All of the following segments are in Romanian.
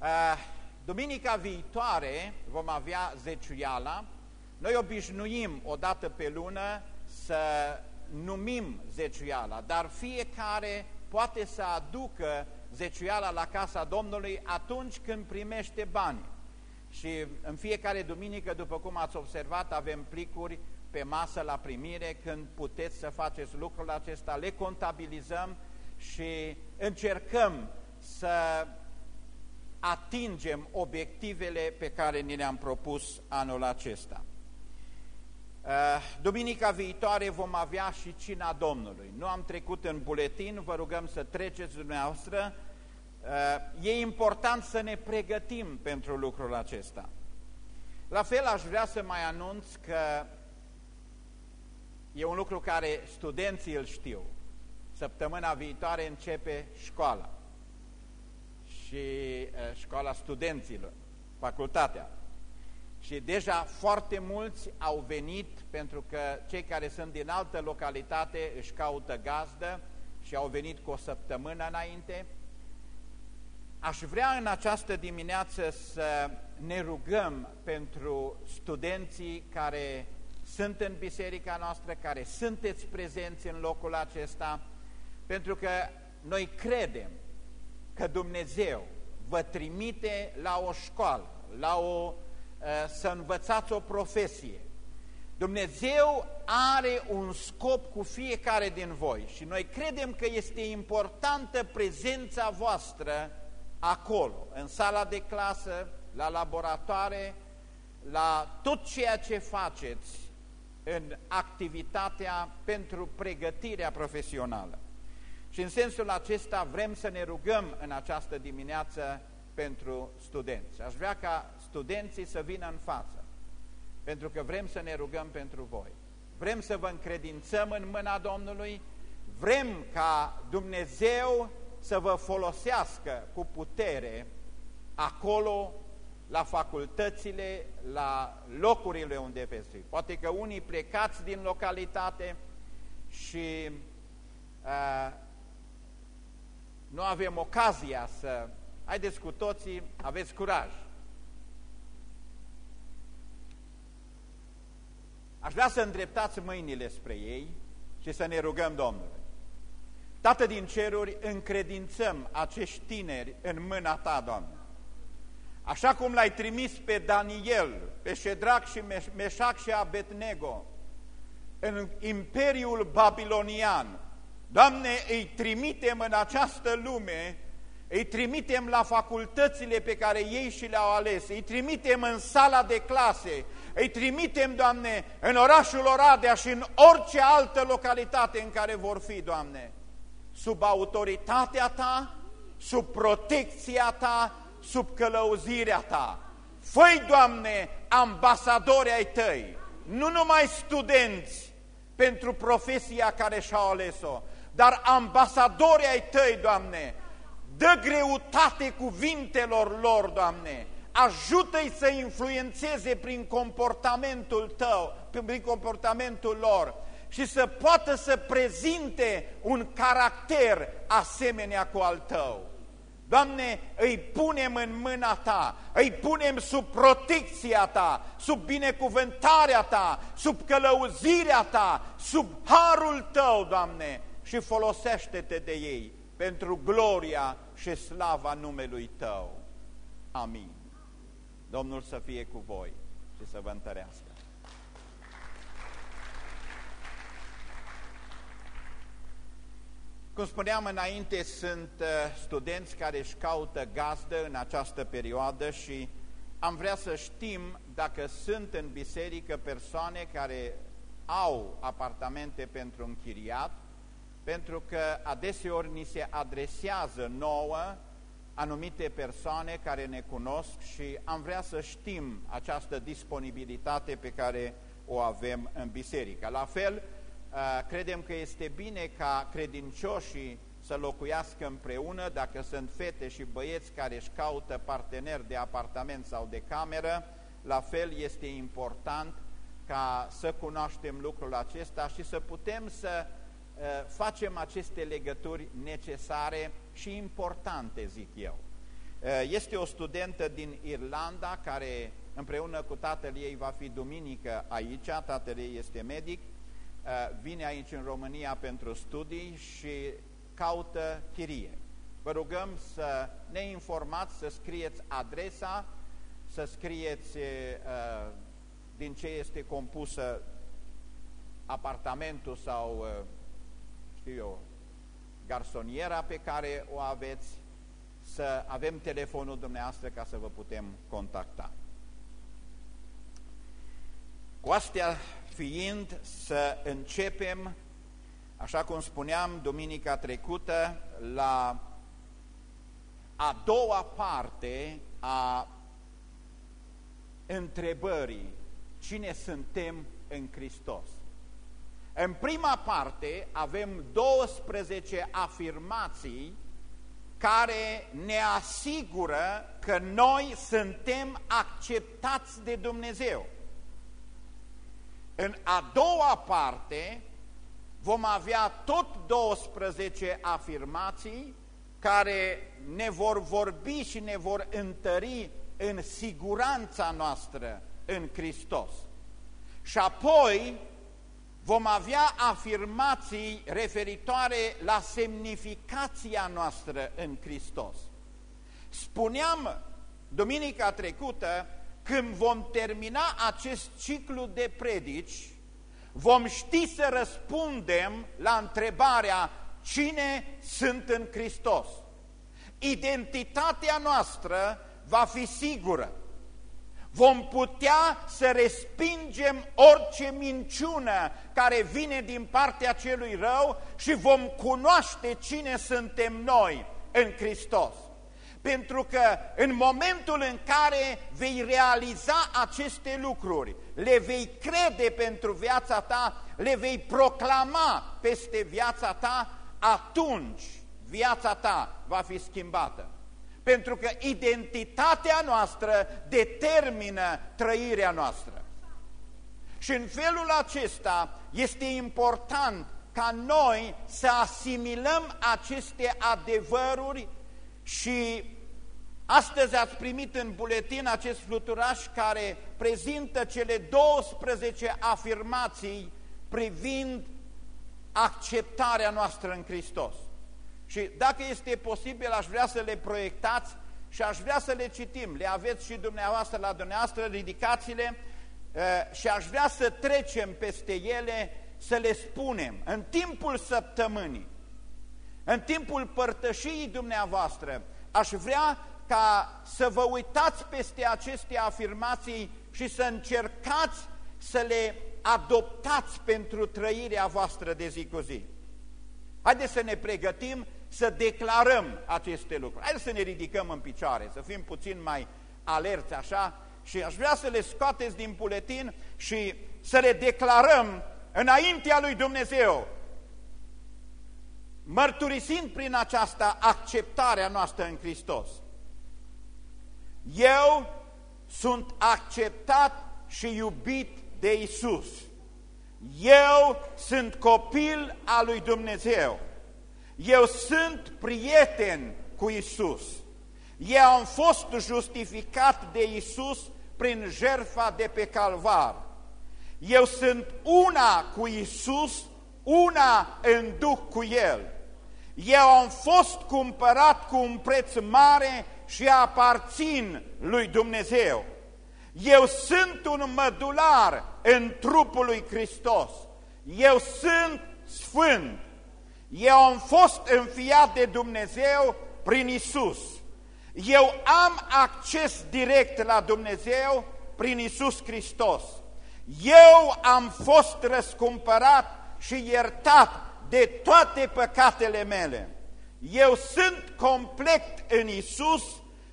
Uh, duminica viitoare vom avea zeciuiala. Noi obișnuim o dată pe lună să numim zeciuiala, dar fiecare poate să aducă zeciuiala la casa Domnului atunci când primește bani. Și în fiecare duminică, după cum ați observat, avem plicuri pe masă la primire, când puteți să faceți lucrul acesta, le contabilizăm și încercăm să atingem obiectivele pe care ni le-am propus anul acesta. Uh, duminica viitoare vom avea și cina Domnului. Nu am trecut în buletin, vă rugăm să treceți dumneavoastră. Uh, e important să ne pregătim pentru lucrul acesta. La fel aș vrea să mai anunț că e un lucru care studenții îl știu. Săptămâna viitoare începe școala și uh, școala studenților, facultatea. Și deja foarte mulți au venit pentru că cei care sunt din altă localitate își caută gazdă și au venit cu o săptămână înainte. Aș vrea în această dimineață să ne rugăm pentru studenții care sunt în biserica noastră, care sunteți prezenți în locul acesta, pentru că noi credem că Dumnezeu vă trimite la o școală, la o, ă, să învățați o profesie. Dumnezeu are un scop cu fiecare din voi și noi credem că este importantă prezența voastră acolo, în sala de clasă, la laboratoare, la tot ceea ce faceți în activitatea pentru pregătirea profesională. Și în sensul acesta vrem să ne rugăm în această dimineață pentru studenți. Aș vrea ca studenții să vină în față, pentru că vrem să ne rugăm pentru voi. Vrem să vă încredințăm în mâna Domnului, vrem ca Dumnezeu să vă folosească cu putere acolo, la facultățile, la locurile unde veți fi. Poate că unii plecați din localitate și uh, nu avem ocazia să... Haideți cu toții, aveți curaj. Aș vrea să îndreptați mâinile spre ei și să ne rugăm Domnului. Tată din ceruri, încredințăm acești tineri în mâna Ta, Doamne. Așa cum l-ai trimis pe Daniel, pe Ședrac și Meșac și Abednego în Imperiul Babilonian, Doamne, îi trimitem în această lume, îi trimitem la facultățile pe care ei și le-au ales, îi trimitem în sala de clase, îi trimitem, Doamne, în orașul Oradea și în orice altă localitate în care vor fi, Doamne, sub autoritatea Ta, sub protecția Ta, sub călăuzirea Ta. Făi, Doamne, ambasadori ai Tăi, nu numai studenți pentru profesia care și-au ales-o, dar ambasadori ai Tăi, Doamne, dă greutate cuvintelor lor, Doamne, ajută-i să influențeze prin comportamentul Tău, prin comportamentul lor și să poată să prezinte un caracter asemenea cu al Tău. Doamne, îi punem în mâna Ta, îi punem sub protecția Ta, sub binecuvântarea Ta, sub călăuzirea Ta, sub harul Tău, Doamne, și folosește-te de ei pentru gloria și slava numelui Tău. Amin. Domnul să fie cu voi și să vă întărească. Cum spuneam înainte, sunt uh, studenți care își caută gazdă în această perioadă și am vrea să știm dacă sunt în biserică persoane care au apartamente pentru închiriat pentru că adeseori ni se adresează nouă anumite persoane care ne cunosc și am vrea să știm această disponibilitate pe care o avem în biserică. La fel, uh, credem că este bine ca credincioșii să locuiască împreună, dacă sunt fete și băieți care își caută parteneri de apartament sau de cameră, la fel este important ca să cunoaștem lucrul acesta și să putem să Eh, facem aceste legături necesare și importante, zic eu. Este o studentă din Irlanda care împreună cu tatăl ei va fi duminică aici, tatăl ei este medic, vine aici în România pentru studii și caută chirie. Vă rugăm să ne informați, să scrieți adresa, să scrieți uh, din ce este compusă apartamentul sau, uh, știu eu, garsoniera pe care o aveți, să avem telefonul dumneavoastră ca să vă putem contacta. Cu astea fiind, să începem, așa cum spuneam duminica trecută, la a doua parte a întrebării cine suntem în Hristos. În prima parte avem 12 afirmații care ne asigură că noi suntem acceptați de Dumnezeu. În a doua parte vom avea tot 12 afirmații care ne vor vorbi și ne vor întări în siguranța noastră în Hristos. Și apoi vom avea afirmații referitoare la semnificația noastră în Hristos. Spuneam duminica trecută, când vom termina acest ciclu de predici, vom ști să răspundem la întrebarea cine sunt în Hristos. Identitatea noastră va fi sigură. Vom putea să respingem orice minciună care vine din partea celui rău și vom cunoaște cine suntem noi în Hristos. Pentru că în momentul în care vei realiza aceste lucruri, le vei crede pentru viața ta, le vei proclama peste viața ta, atunci viața ta va fi schimbată. Pentru că identitatea noastră determină trăirea noastră. Și în felul acesta este important ca noi să asimilăm aceste adevăruri și astăzi ați primit în buletin acest fluturaș care prezintă cele 12 afirmații privind acceptarea noastră în Hristos. Și dacă este posibil, aș vrea să le proiectați și aș vrea să le citim. Le aveți și dumneavoastră la dumneavoastră, ridicați-le uh, și aș vrea să trecem peste ele, să le spunem în timpul săptămânii, în timpul părtășiei dumneavoastră, aș vrea ca să vă uitați peste aceste afirmații și să încercați să le adoptați pentru trăirea voastră de zi cu zi. Haideți să ne pregătim să declarăm aceste lucruri. Haideți să ne ridicăm în picioare, să fim puțin mai alerți așa și aș vrea să le scoateți din buletin și să le declarăm înaintea lui Dumnezeu, mărturisind prin aceasta acceptarea noastră în Hristos. Eu sunt acceptat și iubit de Isus. Eu sunt copil al lui Dumnezeu. Eu sunt prieten cu Isus. Eu am fost justificat de Isus prin jertfa de pe calvar. Eu sunt una cu Isus, una în duc cu El. Eu am fost cumpărat cu un preț mare și aparțin lui Dumnezeu. Eu sunt un mădular în trupul lui Hristos. Eu sunt sfânt. Eu am fost înfiat de Dumnezeu prin Isus. Eu am acces direct la Dumnezeu prin Isus Hristos. Eu am fost răscumpărat și iertat de toate păcatele mele. Eu sunt complet în Isus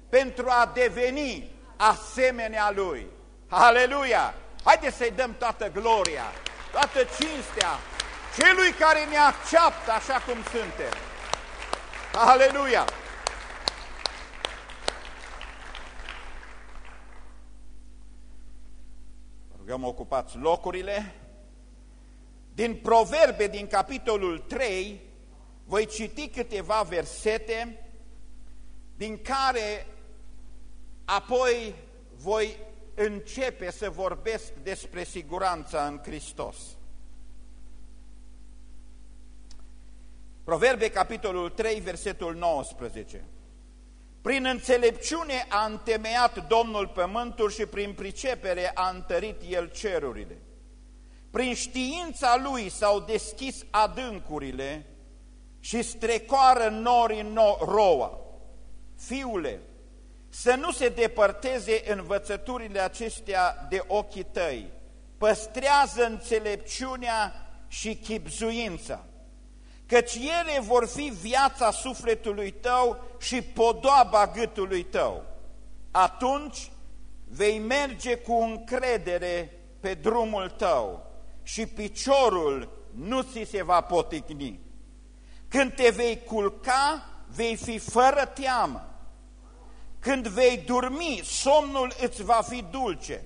pentru a deveni asemenea Lui. Aleluia! Haideți să-i dăm toată gloria, toată cinstea celui care ne acceptă așa cum suntem. Aleluia! Rugăm ocupați locurile. Din Proverbe, din capitolul 3, voi citi câteva versete din care apoi voi începe să vorbesc despre siguranța în Hristos. Proverbe, capitolul 3, versetul 19. Prin înțelepciune a întemeiat Domnul pământul și prin pricepere a întărit El cerurile. Prin știința Lui s-au deschis adâncurile și strecoară norii no roa. Fiule, să nu se depărteze învățăturile acestea de ochii tăi, păstrează înțelepciunea și chipzuința căci ele vor fi viața sufletului tău și podoaba gâtului tău. Atunci vei merge cu încredere pe drumul tău și piciorul nu ți se va poticni. Când te vei culca, vei fi fără teamă. Când vei dormi, somnul îți va fi dulce.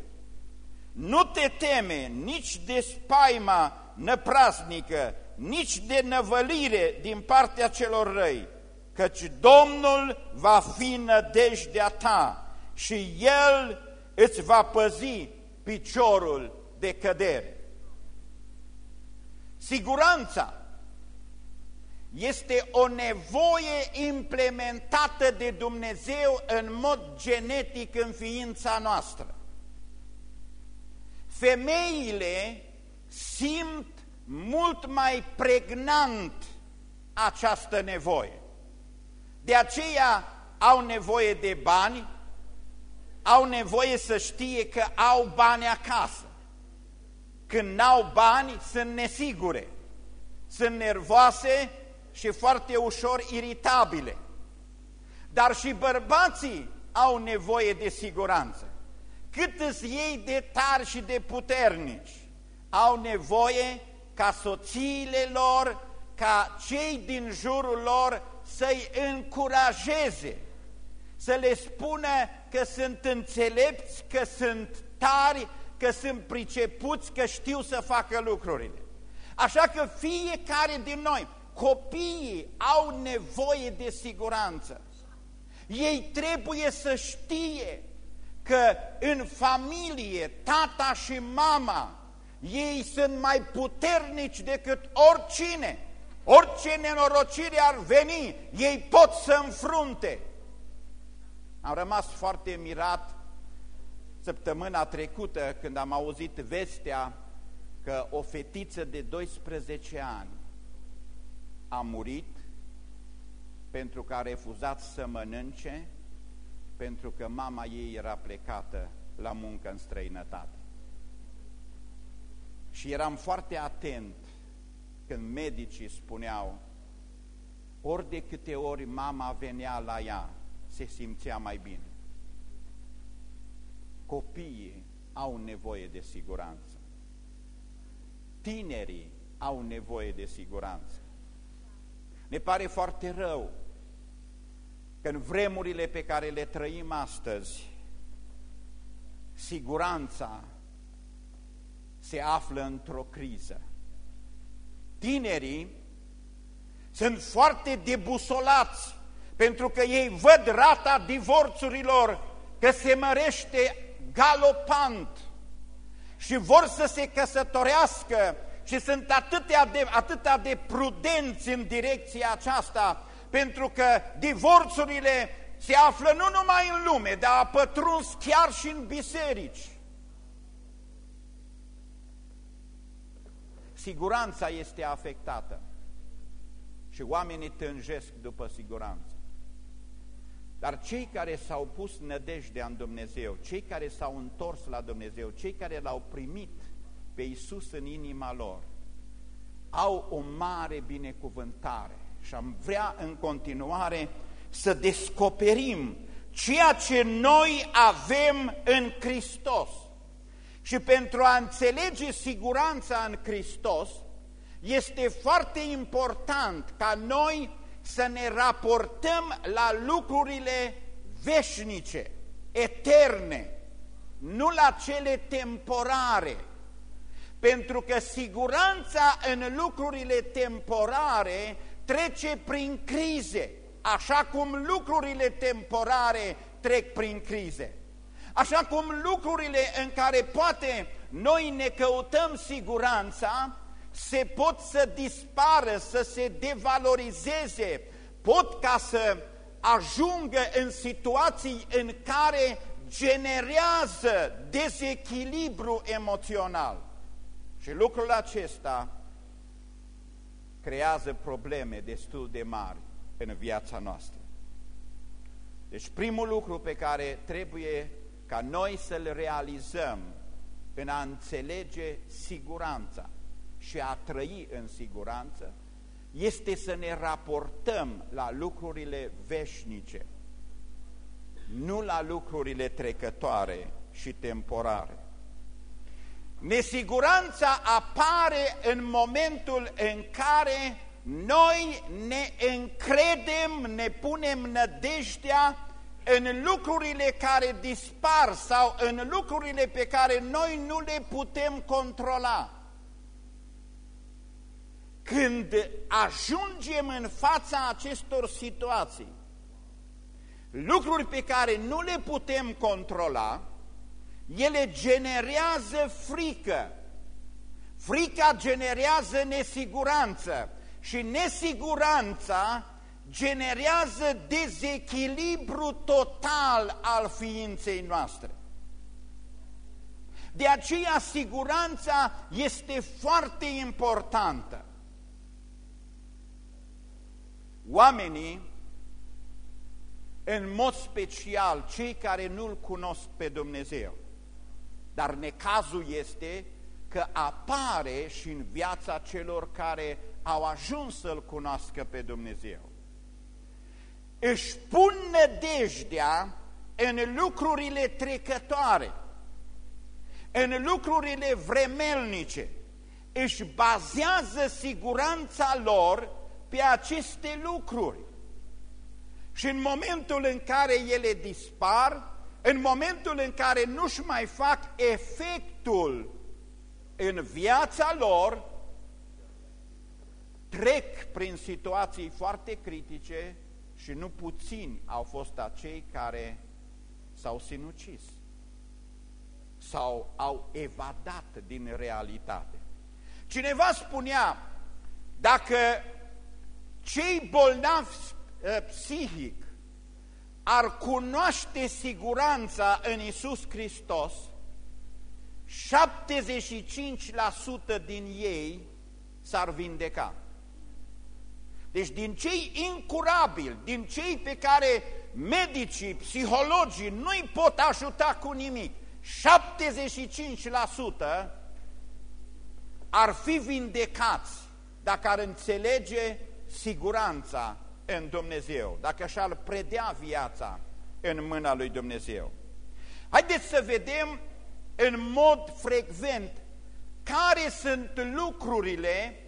Nu te teme nici de spaima năprasnică, nici de năvălire din partea celor răi, căci Domnul va fi nădejdea ta și El îți va păzi piciorul de cădere. Siguranța este o nevoie implementată de Dumnezeu în mod genetic în ființa noastră. Femeile simt mult mai pregnant această nevoie. De aceea au nevoie de bani, au nevoie să știe că au bani acasă. Când n-au bani, sunt nesigure, sunt nervoase și foarte ușor iritabile. Dar și bărbații au nevoie de siguranță. Cât îți ei de tari și de puternici, au nevoie ca soțiile lor, ca cei din jurul lor să-i încurajeze, să le spună că sunt înțelepți, că sunt tari, că sunt pricepuți, că știu să facă lucrurile. Așa că fiecare din noi, copiii au nevoie de siguranță. Ei trebuie să știe că în familie tata și mama ei sunt mai puternici decât oricine. Orice nenorocire ar veni, ei pot să înfrunte. Am rămas foarte mirat săptămâna trecută când am auzit vestea că o fetiță de 12 ani a murit pentru că a refuzat să mănânce, pentru că mama ei era plecată la muncă în străinătate. Și eram foarte atent când medicii spuneau, ori de câte ori mama venea la ea, se simțea mai bine. Copiii au nevoie de siguranță. Tinerii au nevoie de siguranță. Ne pare foarte rău că în vremurile pe care le trăim astăzi, siguranța se află într-o criză. Tinerii sunt foarte debusolați pentru că ei văd rata divorțurilor că se mărește galopant și vor să se căsătorească și sunt atâtea de, atâtea de prudenți în direcția aceasta pentru că divorțurile se află nu numai în lume, dar a pătruns chiar și în biserici. Siguranța este afectată și oamenii tânjesc după siguranță. Dar cei care s-au pus nădejdea în Dumnezeu, cei care s-au întors la Dumnezeu, cei care l-au primit pe Iisus în inima lor, au o mare binecuvântare și am vrea în continuare să descoperim ceea ce noi avem în Hristos. Și pentru a înțelege siguranța în Hristos, este foarte important ca noi să ne raportăm la lucrurile veșnice, eterne, nu la cele temporare. Pentru că siguranța în lucrurile temporare trece prin crize, așa cum lucrurile temporare trec prin crize. Așa cum lucrurile în care poate noi ne căutăm siguranța, se pot să dispară, să se devalorizeze, pot ca să ajungă în situații în care generează dezechilibru emoțional. Și lucrul acesta creează probleme destul de mari în viața noastră. Deci primul lucru pe care trebuie ca noi să-l realizăm în a înțelege siguranța și a trăi în siguranță, este să ne raportăm la lucrurile veșnice, nu la lucrurile trecătoare și temporare. Nesiguranța apare în momentul în care noi ne încredem, ne punem nădejdea în lucrurile care dispar sau în lucrurile pe care noi nu le putem controla. Când ajungem în fața acestor situații, lucruri pe care nu le putem controla, ele generează frică. Frica generează nesiguranță și nesiguranța generează dezechilibru total al ființei noastre. De aceea siguranța este foarte importantă. Oamenii, în mod special cei care nu-L cunosc pe Dumnezeu, dar necazul este că apare și în viața celor care au ajuns să-L cunoască pe Dumnezeu. Își pun nădejdea în lucrurile trecătoare, în lucrurile vremelnice, își bazează siguranța lor pe aceste lucruri. Și în momentul în care ele dispar, în momentul în care nu-și mai fac efectul în viața lor, trec prin situații foarte critice și nu puțini au fost acei care s-au sinucis sau au evadat din realitate. Cineva spunea, dacă cei bolnavi eh, psihic ar cunoaște siguranța în Isus Hristos, 75% din ei s-ar vindeca. Deci din cei incurabili, din cei pe care medicii, psihologii nu-i pot ajuta cu nimic, 75% ar fi vindecați dacă ar înțelege siguranța în Dumnezeu, dacă și-ar predea viața în mâna lui Dumnezeu. Haideți să vedem în mod frecvent care sunt lucrurile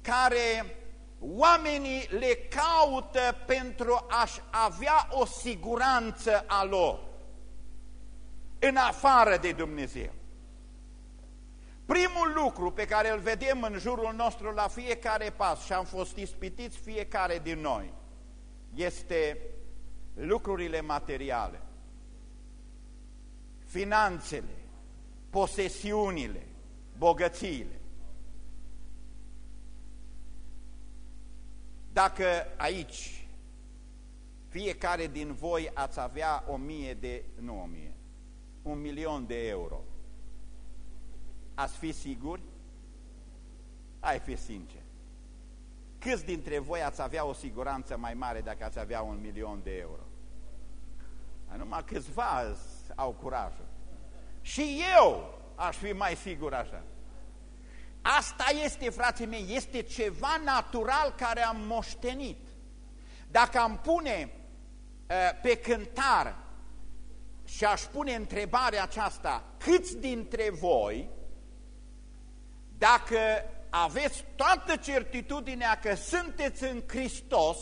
care oamenii le caută pentru a-și avea o siguranță a lor în afară de Dumnezeu. Primul lucru pe care îl vedem în jurul nostru la fiecare pas și am fost ispitiți fiecare din noi este lucrurile materiale, finanțele, posesiunile, bogățiile. Dacă aici fiecare din voi ați avea o mie de, nu o mie, un milion de euro, ați fi siguri? Ai fi sincer. Câți dintre voi ați avea o siguranță mai mare dacă ați avea un milion de euro? Numai câțiva au curajul. Și eu aș fi mai sigur așa. Asta este, frații mei, este ceva natural care am moștenit. Dacă am pune uh, pe cântar și aș pune întrebarea aceasta, câți dintre voi, dacă aveți toată certitudinea că sunteți în Hristos,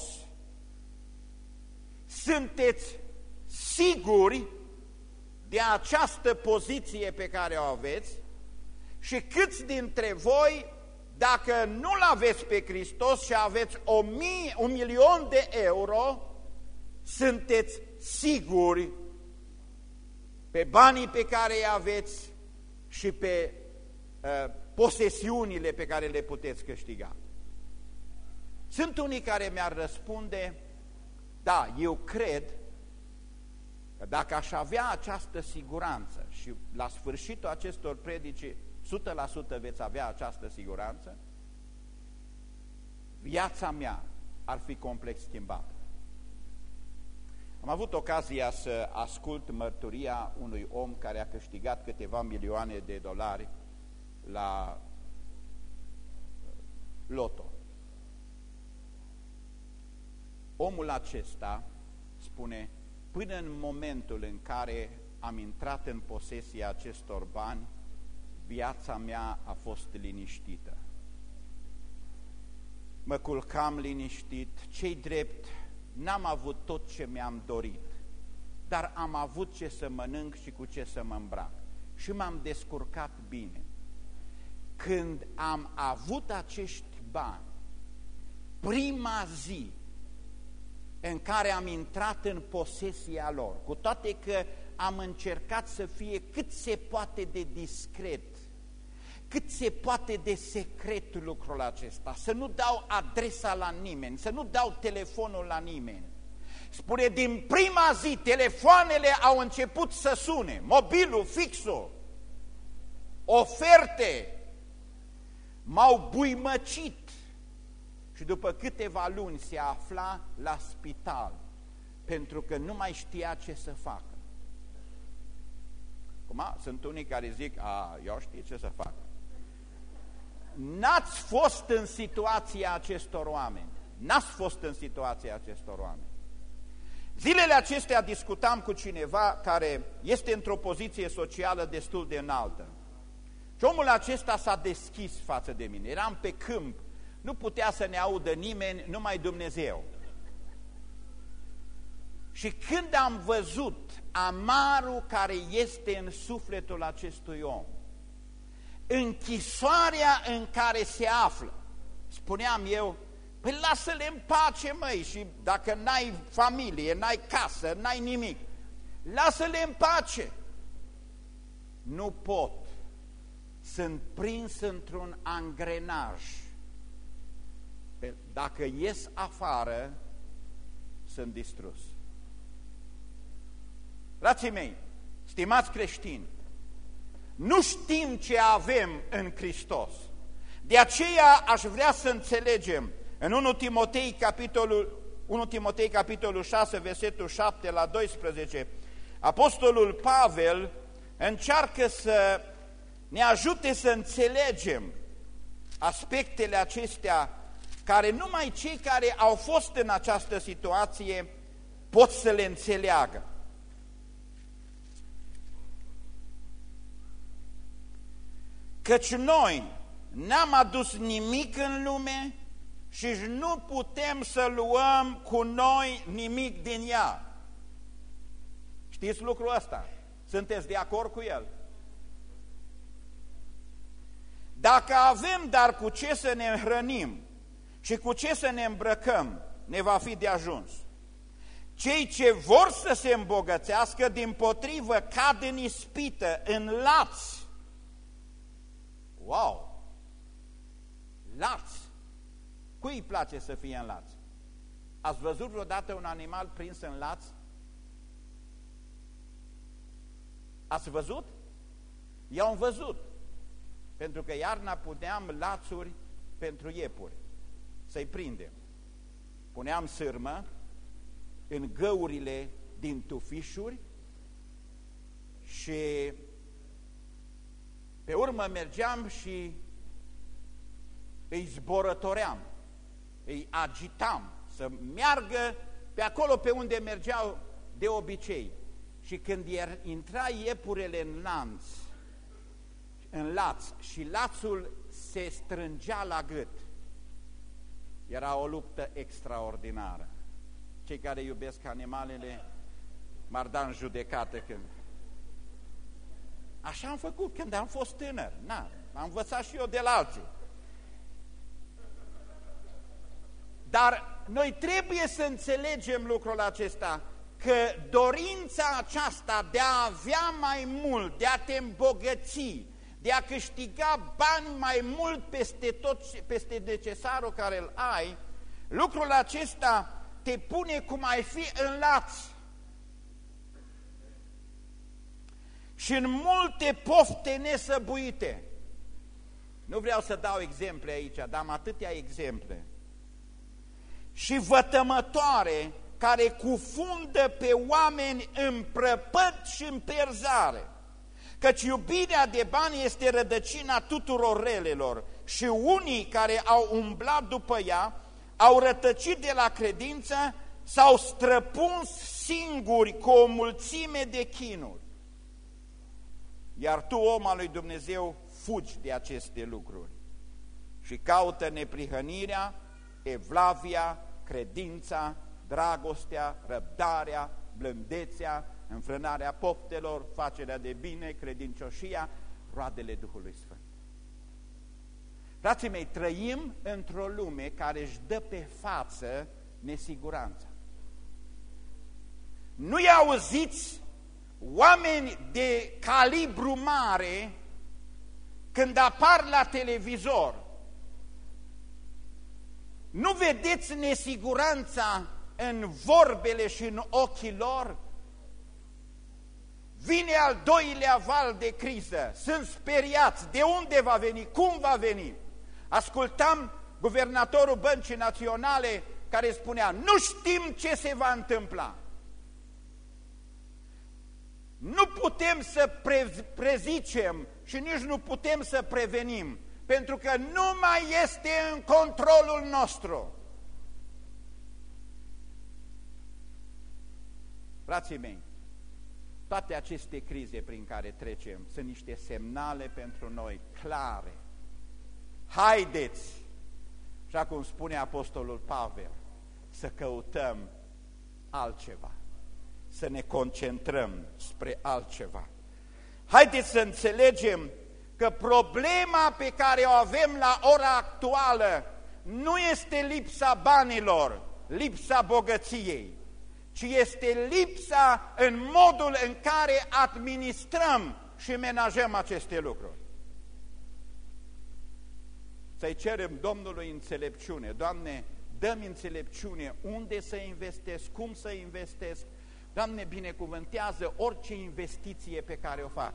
sunteți siguri de această poziție pe care o aveți și câți dintre voi, dacă nu-L aveți pe Hristos și aveți o mie, un milion de euro, sunteți siguri pe banii pe care îi aveți și pe uh, posesiunile pe care le puteți câștiga. Sunt unii care mi-ar răspunde, da, eu cred că dacă aș avea această siguranță și la sfârșitul acestor predici 100% veți avea această siguranță, viața mea ar fi complex schimbată. Am avut ocazia să ascult mărturia unui om care a câștigat câteva milioane de dolari la loto. Omul acesta spune, până în momentul în care am intrat în posesia acestor bani, viața mea a fost liniștită. Mă culcam liniștit, cei drept, n-am avut tot ce mi-am dorit, dar am avut ce să mănânc și cu ce să mă îmbrac. Și m-am descurcat bine. Când am avut acești bani, prima zi în care am intrat în posesia lor, cu toate că am încercat să fie cât se poate de discret, cât se poate de secret lucrul acesta, să nu dau adresa la nimeni, să nu dau telefonul la nimeni. Spune, din prima zi, telefoanele au început să sune, mobilul, fixul, oferte, m-au buimăcit și după câteva luni se afla la spital pentru că nu mai știa ce să facă. Acum, sunt unii care zic, a, eu știu ce să fac. N-ați fost în situația acestor oameni. N-ați fost în situația acestor oameni. Zilele acestea discutam cu cineva care este într-o poziție socială destul de înaltă. Și omul acesta s-a deschis față de mine. Eram pe câmp, nu putea să ne audă nimeni, numai Dumnezeu. Și când am văzut amarul care este în sufletul acestui om, închisoarea în care se află, spuneam eu, păi lasă-le în pace, măi, și dacă n-ai familie, n-ai casă, n-ai nimic, lasă-le în pace. Nu pot. Sunt prins într-un angrenaj. Dacă ies afară, sunt distrus. Frații mei, stimați creștini, nu știm ce avem în Hristos. De aceea aș vrea să înțelegem în 1 Timotei capitolul, 1 Timotei capitolul 6, versetul 7 la 12, Apostolul Pavel încearcă să ne ajute să înțelegem aspectele acestea care numai cei care au fost în această situație pot să le înțeleagă. Căci noi n-am adus nimic în lume și nu putem să luăm cu noi nimic din ea. Știți lucrul ăsta? Sunteți de acord cu el? Dacă avem dar cu ce să ne hrănim și cu ce să ne îmbrăcăm, ne va fi de ajuns. Cei ce vor să se îmbogățească, din potrivă, cad în ispită, în lați, Wow! Laț! Cui îi place să fie în laț? Ați văzut vreodată un animal prins în laț? Ați văzut? Eu am văzut. Pentru că iarna puneam lațuri pentru iepuri, să-i prindem. Puneam sârmă în găurile din tufișuri și pe urmă mergeam și îi zborătoream, îi agitam să meargă pe acolo pe unde mergeau de obicei. Și când intra iepurele în lanț, în laț și lațul se strângea la gât, era o luptă extraordinară. Cei care iubesc animalele m-ar da în judecată când Așa am făcut când am fost tânăr. Na, am învățat și eu de la alții. Dar noi trebuie să înțelegem lucrul acesta, că dorința aceasta de a avea mai mult, de a te îmbogăți, de a câștiga bani mai mult peste tot, peste necesarul care îl ai, lucrul acesta te pune cum ai fi în laț. Și în multe pofte nesăbuite. Nu vreau să dau exemple aici, dar am atâtea exemple. Și vătămătoare care cufundă pe oameni în prăpăt și în perzare. Căci iubirea de bani este rădăcina tuturor relelor și unii care au umblat după ea au rătăcit de la credință, s-au străpuns singuri cu o mulțime de chinuri. Iar tu, om al lui Dumnezeu, fugi de aceste lucruri și caută neprihănirea, evlavia, credința, dragostea, răbdarea, blândețea, înfrânarea poftelor, facerea de bine, credincioșia, roadele Duhului Sfânt. Frații mei, trăim într-o lume care își dă pe față nesiguranța. Nu-i auziți oameni de calibru mare când apar la televizor. Nu vedeți nesiguranța în vorbele și în ochii lor? Vine al doilea val de criză, sunt speriați, de unde va veni, cum va veni? Ascultam guvernatorul Băncii Naționale care spunea, nu știm ce se va întâmpla. Nu putem să pre prezicem și nici nu putem să prevenim, pentru că nu mai este în controlul nostru. Frații mei, toate aceste crize prin care trecem sunt niște semnale pentru noi clare. Haideți, așa cum spune Apostolul Pavel, să căutăm altceva, să ne concentrăm spre altceva. Haideți să înțelegem că problema pe care o avem la ora actuală nu este lipsa banilor, lipsa bogăției, ci este lipsa în modul în care administrăm și menajăm aceste lucruri. Să-i cerem Domnului înțelepciune. Doamne, dă-mi înțelepciune unde să investesc, cum să investesc. Doamne, binecuvântează orice investiție pe care o fac.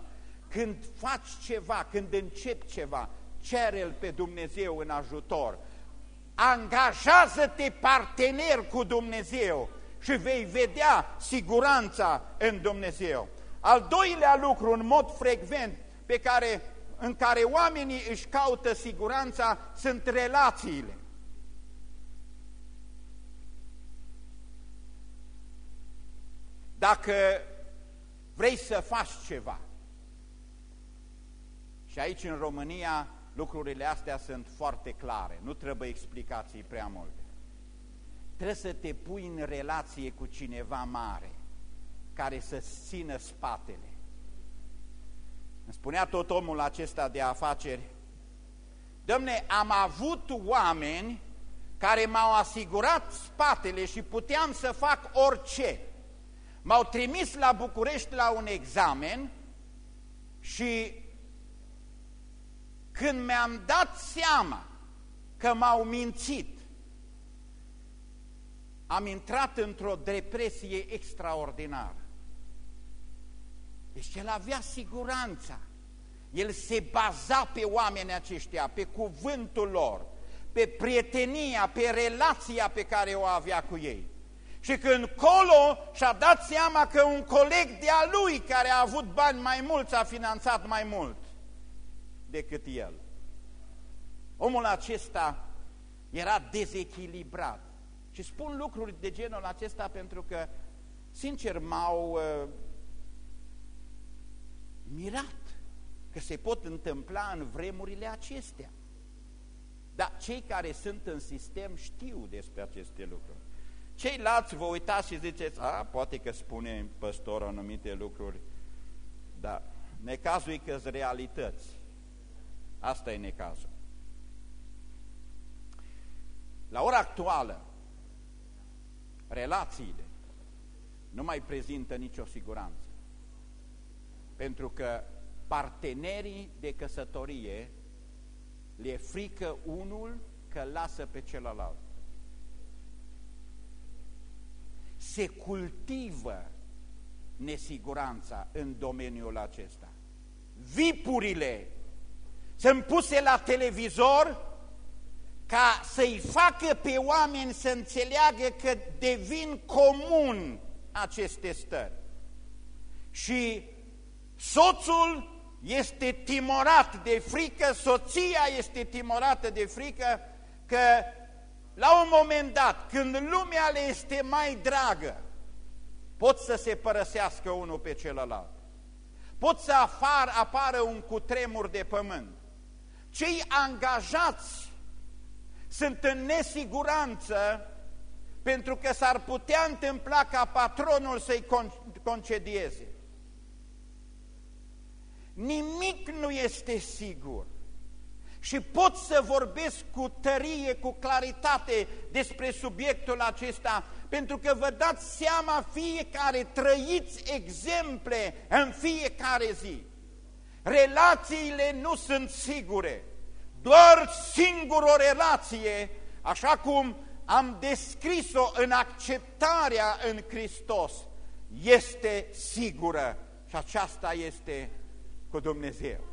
Când faci ceva, când începi ceva, cere-L pe Dumnezeu în ajutor. Angajează-te partener cu Dumnezeu și vei vedea siguranța în Dumnezeu. Al doilea lucru, în mod frecvent, pe care, în care oamenii își caută siguranța, sunt relațiile. Dacă vrei să faci ceva, și aici în România lucrurile astea sunt foarte clare, nu trebuie explicații prea multe trebuie să te pui în relație cu cineva mare, care să-ți țină spatele. Îmi spunea tot omul acesta de afaceri, Domne, am avut oameni care m-au asigurat spatele și puteam să fac orice. M-au trimis la București la un examen și când mi-am dat seama că m-au mințit, am intrat într-o depresie extraordinară. Deci el avea siguranța. El se baza pe oamenii aceștia, pe cuvântul lor, pe prietenia, pe relația pe care o avea cu ei. Și când Colo și-a dat seama că un coleg de-a lui care a avut bani mai mulți a finanțat mai mult decât el. Omul acesta era dezechilibrat. Și spun lucruri de genul acesta pentru că, sincer, m-au uh, mirat că se pot întâmpla în vremurile acestea. Dar cei care sunt în sistem știu despre aceste lucruri. Ceilalți vă uitați și ziceți, a, poate că spune păstorul anumite lucruri, dar necazul e că realități. Asta e necazul. La ora actuală, relațiile nu mai prezintă nicio siguranță. Pentru că partenerii de căsătorie le frică unul că lasă pe celălalt. Se cultivă nesiguranța în domeniul acesta. Vipurile sunt puse la televizor ca să-i facă pe oameni să înțeleagă că devin comun aceste stări. Și soțul este timorat de frică, soția este timorată de frică, că la un moment dat, când lumea le este mai dragă, pot să se părăsească unul pe celălalt. Pot să afar, apară un cutremur de pământ. Cei angajați sunt în nesiguranță pentru că s-ar putea întâmpla ca patronul să-i concedieze. Nimic nu este sigur. Și pot să vorbesc cu tărie, cu claritate despre subiectul acesta, pentru că vă dați seama fiecare, trăiți exemple în fiecare zi. Relațiile nu sunt sigure. Doar singur o relație, așa cum am descris-o în acceptarea în Hristos, este sigură și aceasta este cu Dumnezeu.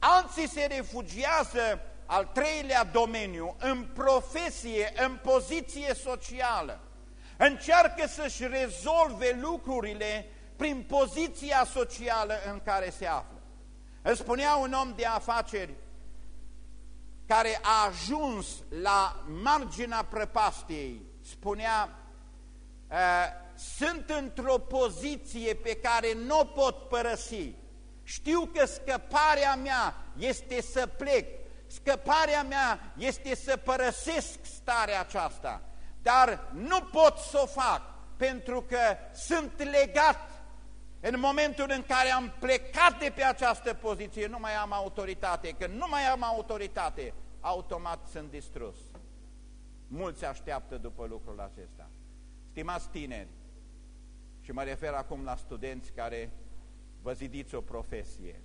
Alții se refugiază, al treilea domeniu, în profesie, în poziție socială. Încearcă să-și rezolve lucrurile prin poziția socială în care se află. Îmi spunea un om de afaceri care a ajuns la marginea prăpastiei, spunea, sunt într-o poziție pe care nu o pot părăsi. Știu că scăparea mea este să plec, scăparea mea este să părăsesc starea aceasta, dar nu pot să o fac pentru că sunt legat în momentul în care am plecat de pe această poziție, nu mai am autoritate. Când nu mai am autoritate, automat sunt distrus. Mulți așteaptă după lucrul acesta. Stimați tineri, și mă refer acum la studenți care vă zidiți o profesie.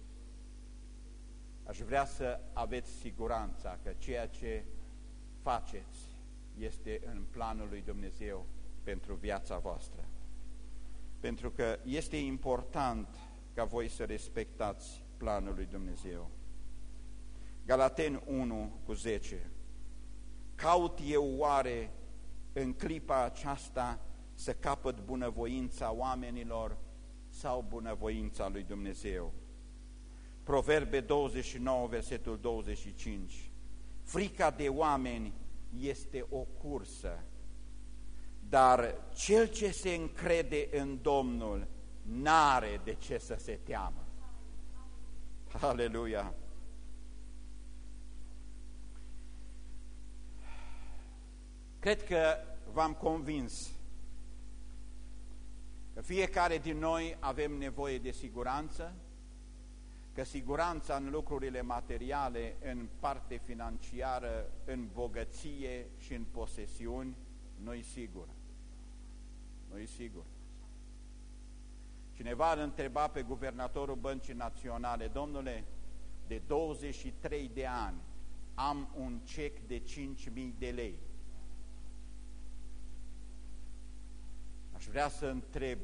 Aș vrea să aveți siguranța că ceea ce faceți este în planul lui Dumnezeu pentru viața voastră. Pentru că este important ca voi să respectați planul lui Dumnezeu. Galaten 1 cu 10 Caut eu oare în clipa aceasta să capăt bunăvoința oamenilor sau bunăvoința lui Dumnezeu. Proverbe 29, versetul 25. Frica de oameni este o cursă, dar cel ce se încrede în Domnul n-are de ce să se teamă. Aleluia! Cred că v-am convins că fiecare din noi avem nevoie de siguranță, că siguranța în lucrurile materiale, în parte financiară, în bogăție și în posesiuni, nu-i sigur. Nu-i sigur. Cineva îl întreba pe guvernatorul Băncii Naționale, domnule, de 23 de ani am un cec de 5.000 de lei. Aș vrea să întreb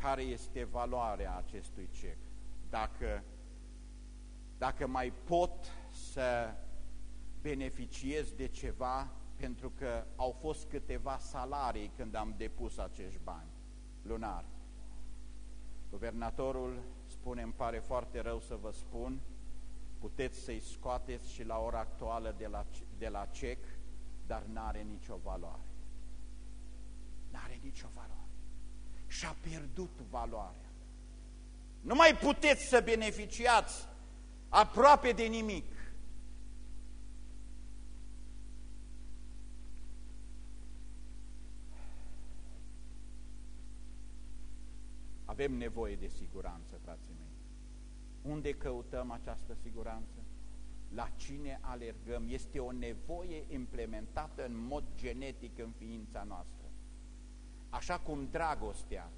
care este valoarea acestui cec. Dacă, dacă mai pot să beneficiez de ceva pentru că au fost câteva salarii când am depus acești bani lunari. Guvernatorul spune, îmi pare foarte rău să vă spun, puteți să-i scoateți și la ora actuală de la, de la cec, dar n-are nicio valoare. N-are nicio valoare și-a pierdut valoarea. Nu mai puteți să beneficiați aproape de nimic. Avem nevoie de siguranță, frații mei. Unde căutăm această siguranță? La cine alergăm? Este o nevoie implementată în mod genetic în ființa noastră. Așa cum dragostea,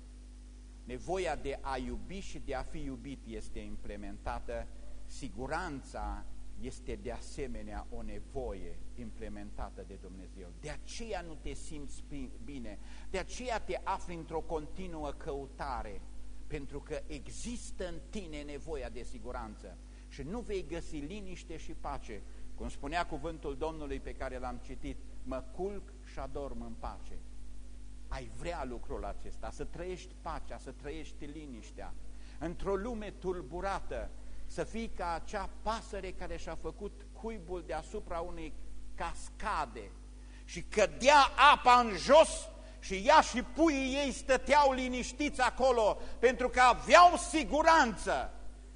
nevoia de a iubi și de a fi iubit este implementată, siguranța este de asemenea o nevoie implementată de Dumnezeu. De aceea nu te simți bine, de aceea te afli într-o continuă căutare, pentru că există în tine nevoia de siguranță și nu vei găsi liniște și pace. Cum spunea cuvântul Domnului pe care l-am citit, mă culc și adorm în pace. Ai vrea lucrul acesta, să trăiești pacea, să trăiești liniștea. Într-o lume tulburată, să fii ca acea pasăre care și-a făcut cuibul deasupra unei cascade și cădea apa în jos și ea și puii ei stăteau liniștiți acolo pentru că aveau siguranță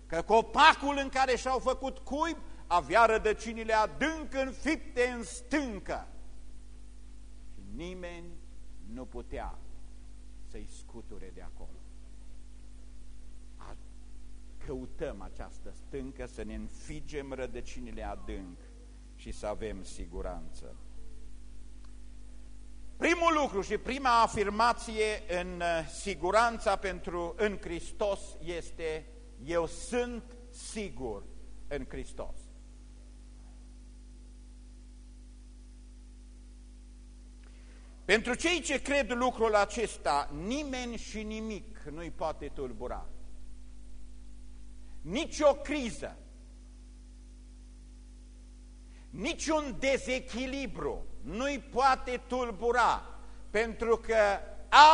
că copacul în care și-au făcut cuib avea rădăcinile adânc înfipte în stâncă și nimeni nu putea să-i scuture de acolo. Căutăm această stâncă, să ne înfigem rădăcinile adânc și să avem siguranță. Primul lucru și prima afirmație în uh, siguranța pentru în Hristos este eu sunt sigur în Hristos. Pentru cei ce cred lucrul acesta, nimeni și nimic nu-i poate tulbura. Nici o criză, niciun dezechilibru nu-i poate tulbura, pentru că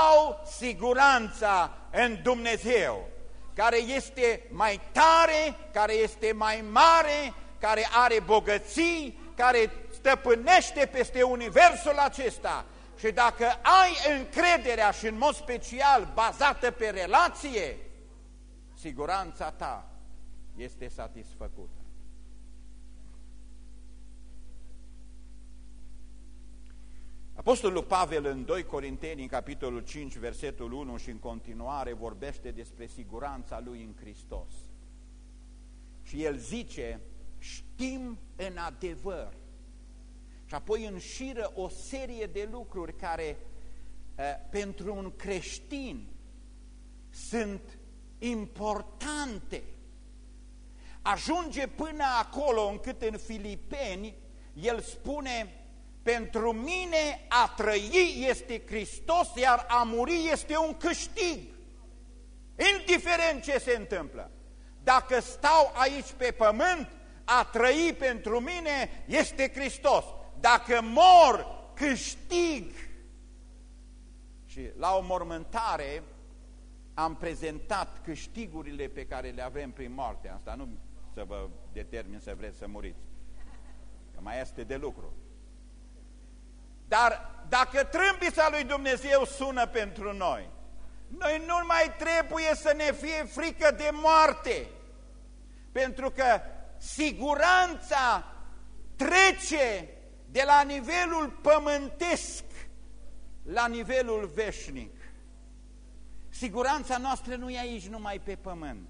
au siguranța în Dumnezeu, care este mai tare, care este mai mare, care are bogății, care stăpânește peste universul acesta. Și dacă ai încrederea și în mod special bazată pe relație, siguranța ta este satisfăcută. Apostolul Pavel în 2 Corinteni, în capitolul 5, versetul 1 și în continuare vorbește despre siguranța lui în Hristos. Și el zice, știm în adevăr. Și apoi înșiră o serie de lucruri care eh, pentru un creștin sunt importante. Ajunge până acolo încât în Filipeni el spune pentru mine a trăi este Hristos, iar a muri este un câștig. Indiferent ce se întâmplă. Dacă stau aici pe pământ, a trăi pentru mine este Hristos. Dacă mor, câștig. Și la o mormântare am prezentat câștigurile pe care le avem prin moarte. Asta nu să vă determin să vreți să muriți. Că mai este de lucru. Dar dacă trâmbița lui Dumnezeu sună pentru noi, noi nu mai trebuie să ne fie frică de moarte, pentru că siguranța trece de la nivelul pământesc la nivelul veșnic. Siguranța noastră nu e aici numai pe pământ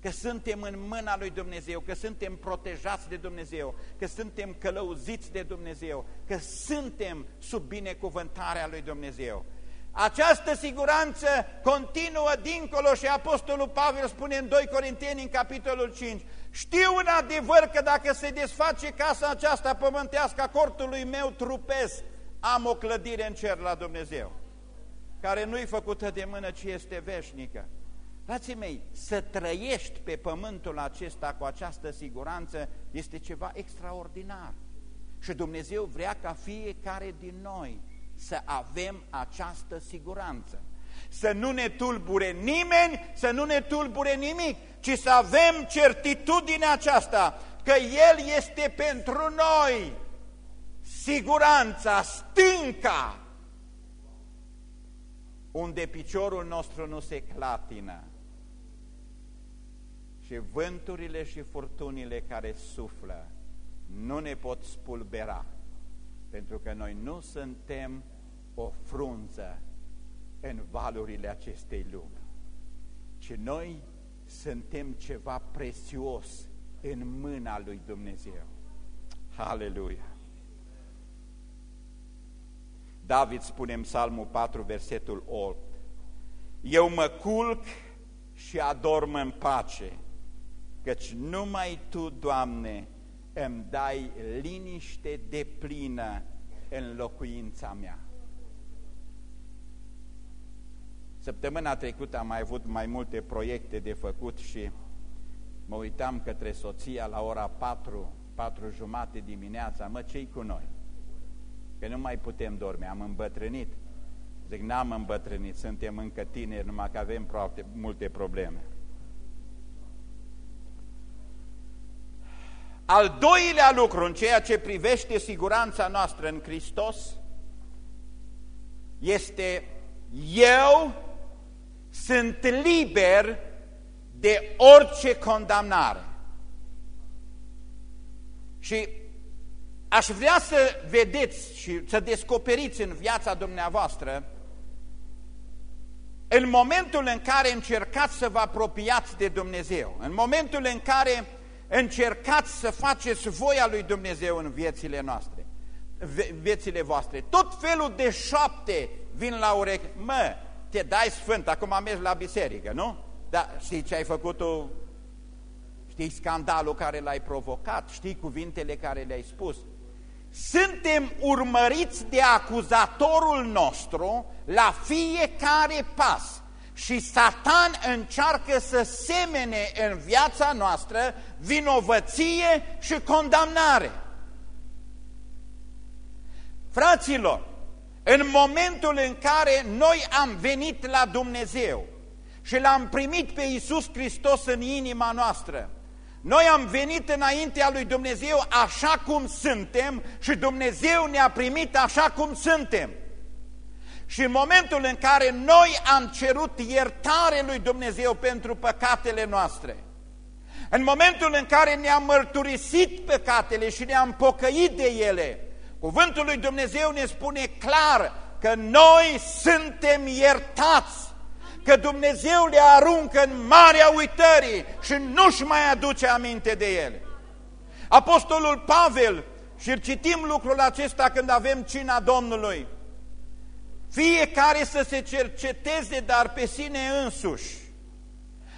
că suntem în mâna lui Dumnezeu, că suntem protejați de Dumnezeu, că suntem călăuziți de Dumnezeu, că suntem sub binecuvântarea lui Dumnezeu. Această siguranță continuă dincolo și Apostolul Pavel spune în 2 Corinteni, în capitolul 5, știu în adevăr că dacă se desface casa aceasta pământească a cortului meu trupesc, am o clădire în cer la Dumnezeu, care nu-i făcută de mână, ci este veșnică. Frații mei, să trăiești pe pământul acesta cu această siguranță este ceva extraordinar. Și Dumnezeu vrea ca fiecare din noi să avem această siguranță. Să nu ne tulbure nimeni, să nu ne tulbure nimic, ci să avem certitudinea aceasta că El este pentru noi siguranța, stânca, unde piciorul nostru nu se clatină și vânturile și furtunile care suflă nu ne pot spulbera, pentru că noi nu suntem o frunză în valurile acestei lumi, ci noi suntem ceva prețios în mâna lui Dumnezeu. Aleluia! David spune în Psalmul 4, versetul 8, Eu mă culc și adorm în pace, căci numai Tu, Doamne, îmi dai liniște de plină în locuința mea. Săptămâna trecută am mai avut mai multe proiecte de făcut și mă uitam către soția la ora 4, 4 jumate dimineața, mă, ce cu noi? Că nu mai putem dormi, am îmbătrânit. Zic, n-am îmbătrânit, suntem încă tineri, numai că avem foarte multe probleme. Al doilea lucru în ceea ce privește siguranța noastră în Hristos este eu sunt liber de orice condamnare. Și aș vrea să vedeți și să descoperiți în viața dumneavoastră în momentul în care încercați să vă apropiați de Dumnezeu, în momentul în care încercați să faceți voia lui Dumnezeu în viețile noastre, viețile voastre, tot felul de șapte vin la urechi, mă, te dai sfânt, acum mergi la biserică, nu? Dar știi ce ai făcut tu? Știi scandalul care l-ai provocat? Știi cuvintele care le-ai spus? Suntem urmăriți de acuzatorul nostru la fiecare pas și Satan încearcă să semene în viața noastră vinovăție și condamnare. Fraților, în momentul în care noi am venit la Dumnezeu și l-am primit pe Iisus Hristos în inima noastră, noi am venit înaintea lui Dumnezeu așa cum suntem și Dumnezeu ne-a primit așa cum suntem. Și în momentul în care noi am cerut iertare lui Dumnezeu pentru păcatele noastre, în momentul în care ne-am mărturisit păcatele și ne-am pocăit de ele, Cuvântul lui Dumnezeu ne spune clar că noi suntem iertați, că Dumnezeu le aruncă în marea uitării și nu-și mai aduce aminte de ele. Apostolul Pavel, și citim lucrul acesta când avem cina Domnului, fiecare să se cerceteze, dar pe sine însuși.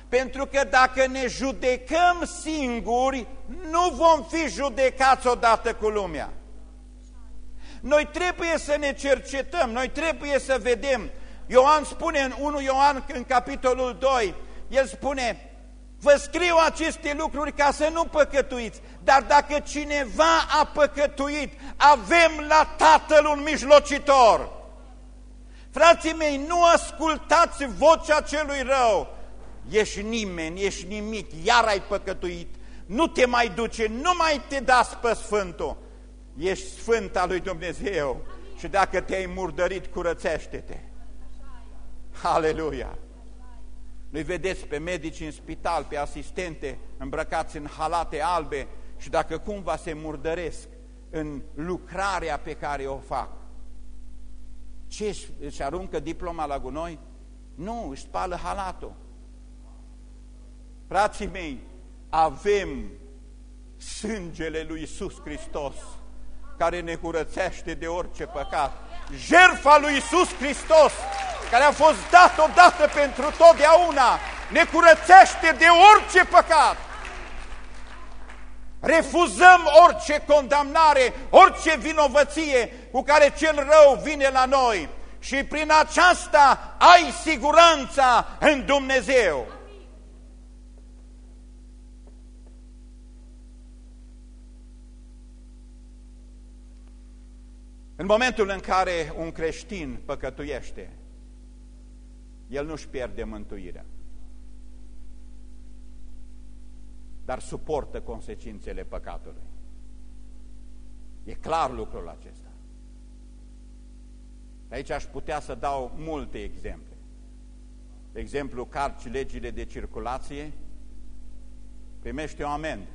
Pentru că dacă ne judecăm singuri, nu vom fi judecați odată cu lumea. Noi trebuie să ne cercetăm, noi trebuie să vedem. Ioan spune în 1 Ioan, în capitolul 2, el spune, vă scriu aceste lucruri ca să nu păcătuiți, dar dacă cineva a păcătuit, avem la Tatăl un mijlocitor. Frații mei, nu ascultați vocea celui rău. Ești nimeni, ești nimic, iar ai păcătuit. Nu te mai duce, nu mai te da pe Sfântul ești sfânt al lui Dumnezeu și dacă te-ai murdărit, curățește-te. Aleluia! Nu-i vedeți pe medici în spital, pe asistente îmbrăcați în halate albe și dacă cumva se murdăresc în lucrarea pe care o fac. Ce își aruncă diploma la gunoi? Nu, își spală halatul. Frații mei, avem sângele lui Iisus Hristos care ne curățește de orice păcat. Jerfa lui Isus Hristos, care a fost dat odată pentru totdeauna, ne curățește de orice păcat. Refuzăm orice condamnare, orice vinovăție cu care cel rău vine la noi și prin aceasta ai siguranța în Dumnezeu. În momentul în care un creștin păcătuiește, el nu-și pierde mântuirea, dar suportă consecințele păcatului. E clar lucrul acesta. De aici aș putea să dau multe exemple. De exemplu, carci legile de circulație, primește o amendă.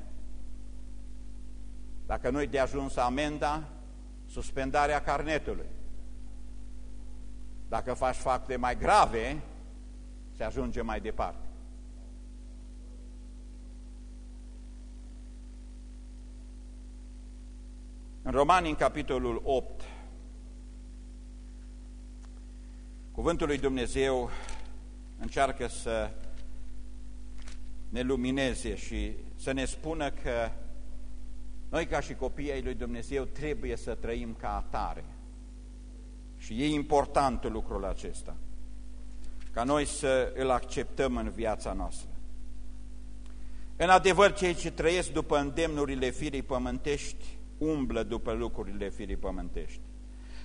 Dacă nu-i de ajuns amenda, suspendarea carnetului. Dacă faci fapte mai grave, se ajunge mai departe. În Romani, în capitolul 8, Cuvântul lui Dumnezeu încearcă să ne lumineze și să ne spună că noi ca și copiii ai lui Dumnezeu trebuie să trăim ca atare. Și e important lucrul acesta, ca noi să îl acceptăm în viața noastră. În adevăr, cei ce trăiesc după îndemnurile firii pământești, umblă după lucrurile firii pământești.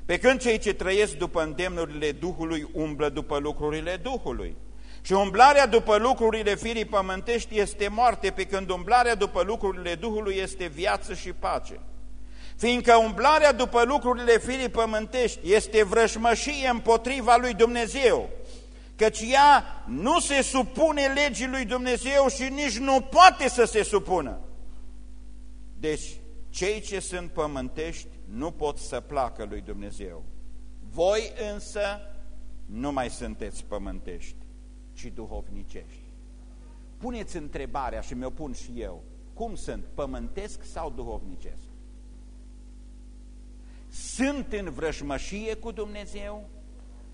Pe când cei ce trăiesc după îndemnurile Duhului umblă după lucrurile Duhului. Și umblarea după lucrurile firii pământești este moarte, pe când umblarea după lucrurile Duhului este viață și pace. Fiindcă umblarea după lucrurile firii pământești este vrășmășie împotriva lui Dumnezeu, căci ea nu se supune legii lui Dumnezeu și nici nu poate să se supună. Deci, cei ce sunt pământești nu pot să placă lui Dumnezeu. Voi însă nu mai sunteți pământești, ci duhovnicești. Puneți întrebarea și mi-o pun și eu. Cum sunt, pământesc sau duhovnicesc? Sunt în vrăjmășie cu Dumnezeu?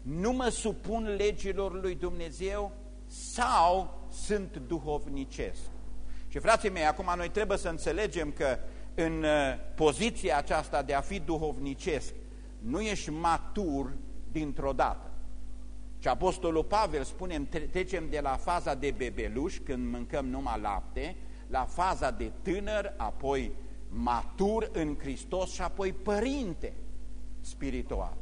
Nu mă supun legilor lui Dumnezeu? Sau sunt duhovnicesc? Și frații mei, acum noi trebuie să înțelegem că în uh, poziția aceasta de a fi duhovnicesc, nu ești matur dintr-o dată. Și Apostolul Pavel spune, trecem de la faza de bebeluș, când mâncăm numai lapte, la faza de tânăr, apoi matur în Hristos și apoi părinte spiritual.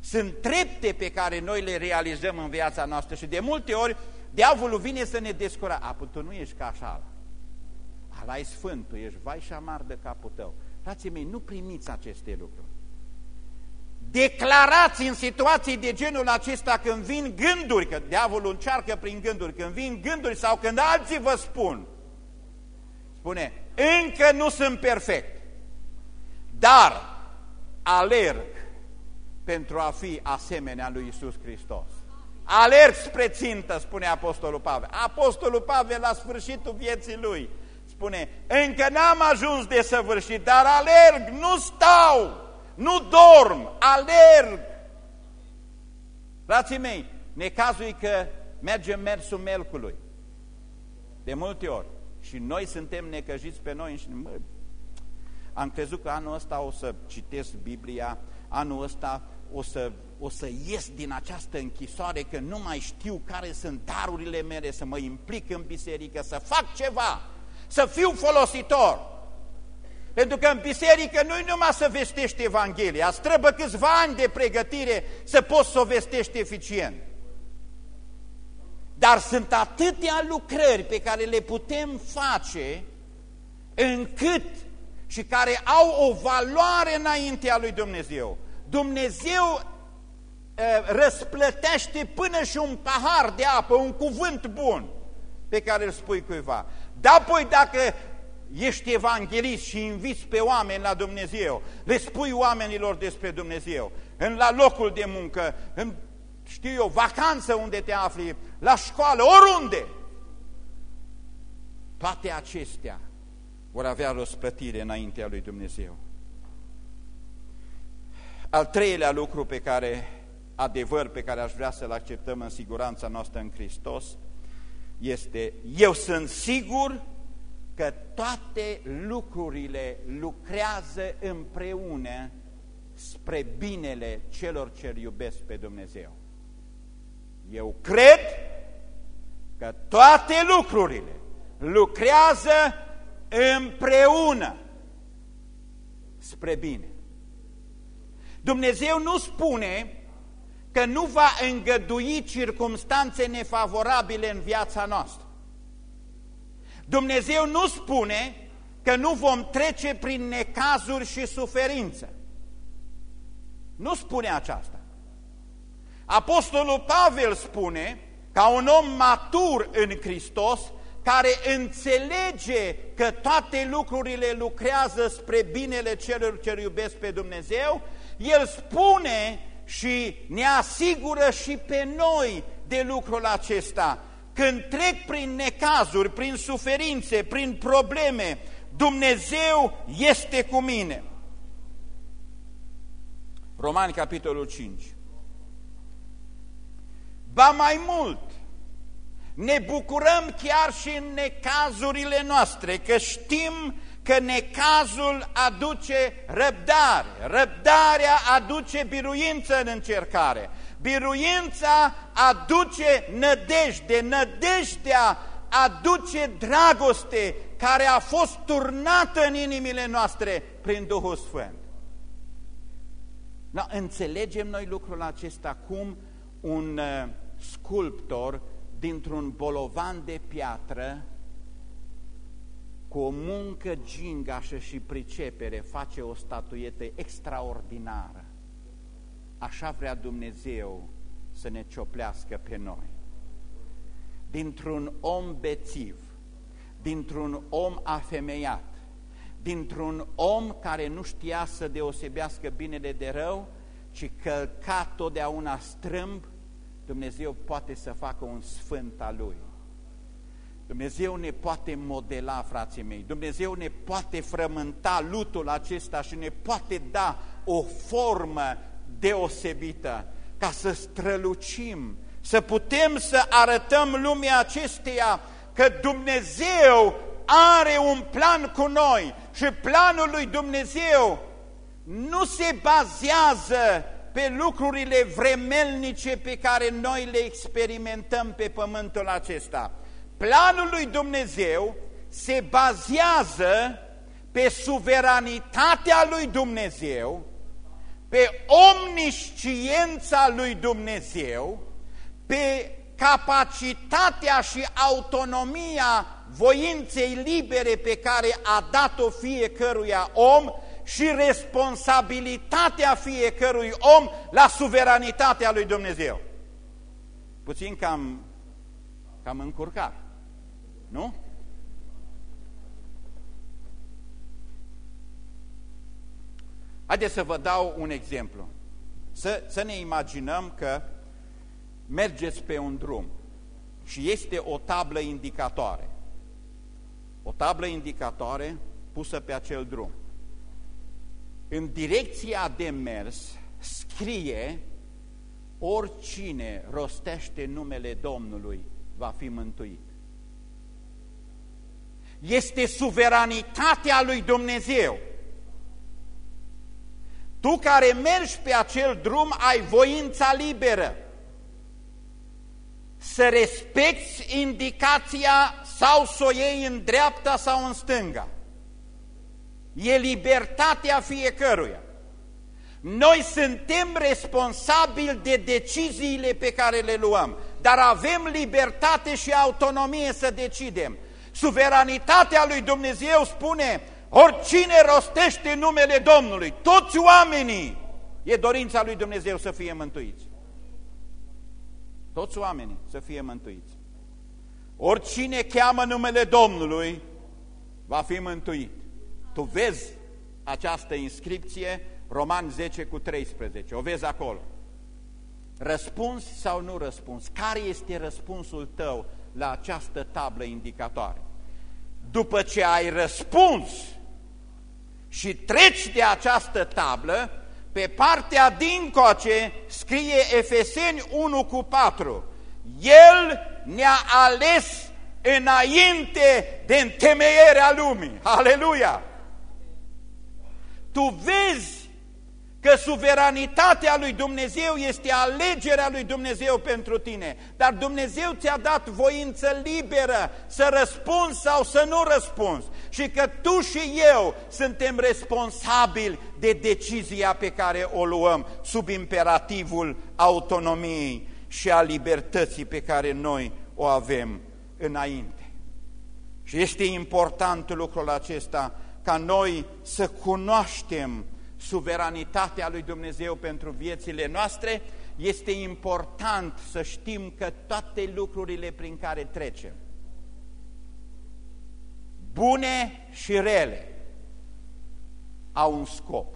Sunt trepte pe care noi le realizăm în viața noastră și de multe ori diavolul vine să ne descura. A, tu nu ești ca așa ala e sfânt, tu ești vai și amar de capul tău. Frații mei, nu primiți aceste lucruri. Declarați în situații de genul acesta când vin gânduri, că diavolul încearcă prin gânduri, când vin gânduri sau când alții vă spun, spune, încă nu sunt perfect, dar alerg pentru a fi asemenea lui Isus Hristos. Alerg spre țintă, spune Apostolul Pavel. Apostolul Pavel la sfârșitul vieții lui spune, încă n-am ajuns de săvârșit, dar alerg, nu stau, nu dorm, alerg. Frații mei, necazul e că mergem mersul melcului. De multe ori. Și noi suntem necăjiți pe noi și mă, am crezut că anul ăsta o să citesc Biblia, anul ăsta o să, o să ies din această închisoare, că nu mai știu care sunt darurile mele, să mă implic în biserică, să fac ceva să fiu folositor. Pentru că în biserică nu-i numai să vestești Evanghelia, îți trebuie câțiva ani de pregătire să poți să o vestești eficient. Dar sunt atâtea lucrări pe care le putem face încât și care au o valoare înaintea lui Dumnezeu. Dumnezeu răsplătește până și un pahar de apă, un cuvânt bun pe care îl spui cuiva. Da, apoi dacă ești evanghelist și inviți pe oameni la Dumnezeu, le spui oamenilor despre Dumnezeu, în la locul de muncă, în, știu eu, vacanță unde te afli, la școală, oriunde. Toate acestea vor avea răsplătire înaintea lui Dumnezeu. Al treilea lucru pe care, adevăr pe care aș vrea să-l acceptăm în siguranța noastră în Hristos, este, eu sunt sigur că toate lucrurile lucrează împreună spre binele celor ce iubesc pe Dumnezeu. Eu cred că toate lucrurile lucrează împreună spre bine. Dumnezeu nu spune că nu va îngădui circumstanțe nefavorabile în viața noastră. Dumnezeu nu spune că nu vom trece prin necazuri și suferință. Nu spune aceasta. Apostolul Pavel spune, ca un om matur în Hristos, care înțelege că toate lucrurile lucrează spre binele celor ce iubesc pe Dumnezeu, el spune și ne asigură și pe noi de lucrul acesta. Când trec prin necazuri, prin suferințe, prin probleme, Dumnezeu este cu mine. Romani, capitolul 5. Ba mai mult, ne bucurăm chiar și în necazurile noastre, că știm că necazul aduce răbdare, răbdarea aduce biruință în încercare, biruința aduce nădejde, nădejdea aduce dragoste care a fost turnată în inimile noastre prin Duhul Sfânt. No, înțelegem noi lucrul acesta cum un uh, sculptor dintr-un bolovan de piatră cu o muncă gingașă și pricepere face o statuietă extraordinară. Așa vrea Dumnezeu să ne cioplească pe noi. Dintr-un om bețiv, dintr-un om afemeiat, dintr-un om care nu știa să deosebească binele de rău, ci călca totdeauna strâmb, Dumnezeu poate să facă un sfânt al Lui. Dumnezeu ne poate modela, frații mei, Dumnezeu ne poate frământa lutul acesta și ne poate da o formă deosebită ca să strălucim, să putem să arătăm lumea acesteia că Dumnezeu are un plan cu noi și planul lui Dumnezeu nu se bazează pe lucrurile vremelnice pe care noi le experimentăm pe pământul acesta. Planul lui Dumnezeu se bazează pe suveranitatea lui Dumnezeu, pe omnisciența lui Dumnezeu, pe capacitatea și autonomia voinței libere pe care a dat-o fiecăruia om și responsabilitatea fiecărui om la suveranitatea lui Dumnezeu. Puțin cam, cam încurcat, nu? Haideți să vă dau un exemplu. Să, să ne imaginăm că mergeți pe un drum și este o tablă indicatoare. O tablă indicatoare pusă pe acel drum. În direcția de mers scrie oricine rostește numele Domnului va fi mântuit. Este suveranitatea lui Dumnezeu. Tu care mergi pe acel drum ai voința liberă să respecti indicația sau să o iei în dreapta sau în stânga. E libertatea fiecăruia. Noi suntem responsabili de deciziile pe care le luăm, dar avem libertate și autonomie să decidem. Suveranitatea lui Dumnezeu spune, oricine rostește numele Domnului, toți oamenii, e dorința lui Dumnezeu să fie mântuiți. Toți oamenii să fie mântuiți. Oricine cheamă numele Domnului va fi mântuit. Tu vezi această inscripție, Roman 10 cu 13, o vezi acolo. Răspuns sau nu răspuns? Care este răspunsul tău la această tablă indicatoare? După ce ai răspuns și treci de această tablă, pe partea dincoace scrie Efeseni 1 cu 4. El ne-a ales înainte de întemeierea lumii. Aleluia! Tu vezi că suveranitatea lui Dumnezeu este alegerea lui Dumnezeu pentru tine, dar Dumnezeu ți-a dat voință liberă să răspunzi sau să nu răspunzi și că tu și eu suntem responsabili de decizia pe care o luăm sub imperativul autonomiei și a libertății pe care noi o avem înainte. Și este important lucrul acesta ca noi să cunoaștem suveranitatea lui Dumnezeu pentru viețile noastre, este important să știm că toate lucrurile prin care trecem, bune și rele, au un scop.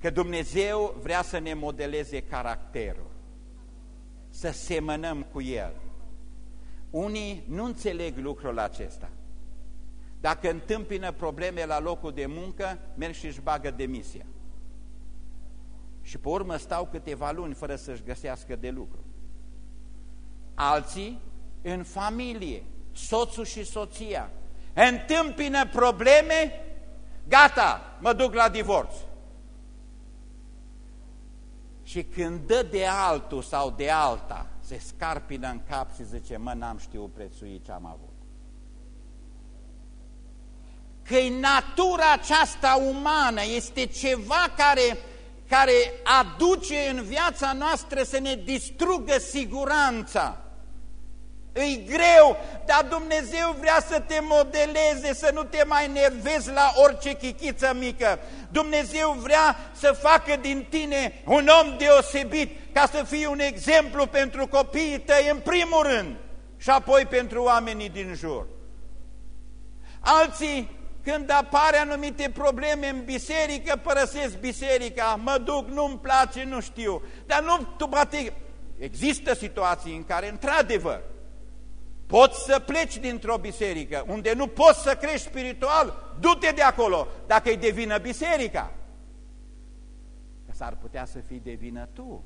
Că Dumnezeu vrea să ne modeleze caracterul, să semănăm cu El. Unii nu înțeleg lucrul acesta. Dacă întâmpină probleme la locul de muncă, merg și își bagă demisia. și pe urmă stau câteva luni fără să-și găsească de lucru. Alții în familie, soțul și soția, întâmpină probleme, gata, mă duc la divorț. Și când dă de altul sau de alta, se scarpină în cap și zice, mă, n-am știut prețui ce am avut. Că natura aceasta umană este ceva care, care aduce în viața noastră să ne distrugă siguranța. Îi greu, dar Dumnezeu vrea să te modeleze, să nu te mai nervezi la orice chichiță mică. Dumnezeu vrea să facă din tine un om deosebit, ca să fii un exemplu pentru copiii tăi în primul rând și apoi pentru oamenii din jur. Alții, când apare anumite probleme în biserică, părăsesc biserica, mă duc, nu-mi place, nu știu. Dar nu, tu bate... Există situații în care, într-adevăr, Poți să pleci dintr-o biserică unde nu poți să crești spiritual, du-te de acolo, dacă îi devină biserica. Că s-ar putea să fii de vină tu.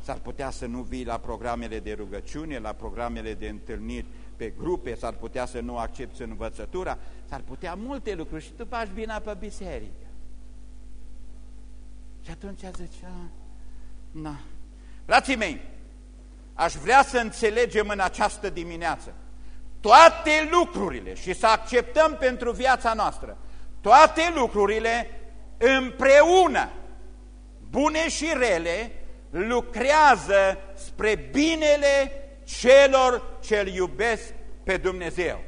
S-ar putea să nu vii la programele de rugăciune, la programele de întâlniri pe grupe, s-ar putea să nu accepti învățătura, s-ar putea multe lucruri și tu faci bine pe biserică. Și atunci zicea, na. Frații mei, aș vrea să înțelegem în această dimineață toate lucrurile și să acceptăm pentru viața noastră toate lucrurile împreună, bune și rele, lucrează spre binele celor ce îl iubesc pe Dumnezeu.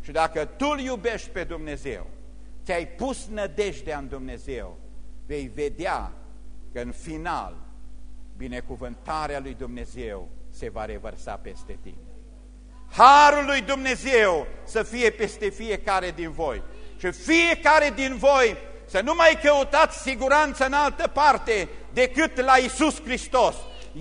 Și dacă tu îl iubești pe Dumnezeu, ți-ai pus nădejdea în Dumnezeu, vei vedea că în final binecuvântarea lui Dumnezeu se va revărsa peste tine. Harul lui Dumnezeu să fie peste fiecare din voi și fiecare din voi să nu mai căutați siguranță în altă parte decât la Isus Hristos.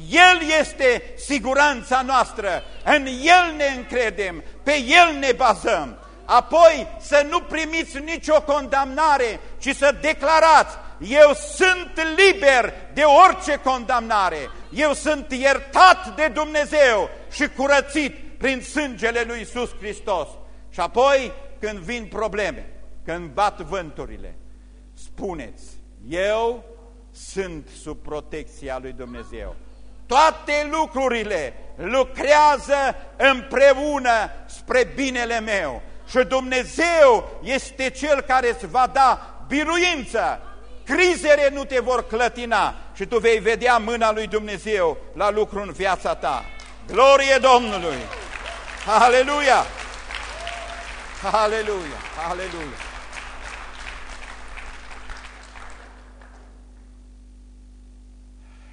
El este siguranța noastră, în El ne încredem, pe El ne bazăm. Apoi să nu primiți nicio condamnare, ci să declarați, eu sunt liber de orice condamnare, eu sunt iertat de Dumnezeu și curățit prin sângele lui Iisus Hristos. Și apoi, când vin probleme, când bat vânturile, spuneți, eu sunt sub protecția lui Dumnezeu. Toate lucrurile lucrează împreună spre binele meu și Dumnezeu este Cel care îți va da biruință, crizele nu te vor clătina și tu vei vedea mâna lui Dumnezeu la lucru în viața ta. Glorie Domnului! Aleluia! Aleluia! Aleluia!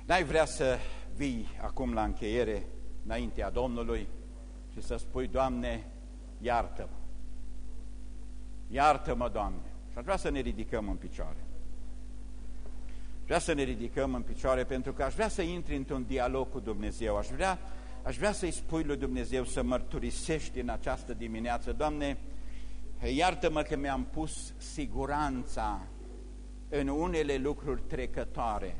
N-ai vrea să vii acum la încheiere înaintea Domnului și să spui, Doamne, iartă-mă. Iartă-mă, Doamne. Și aș vrea să ne ridicăm în picioare. Vrea să ne ridicăm în picioare pentru că aș vrea să intri într-un dialog cu Dumnezeu. Aș vrea, aș vrea să-i spui lui Dumnezeu să mărturisești în această dimineață. Doamne, iartă-mă că mi-am pus siguranța în unele lucruri trecătoare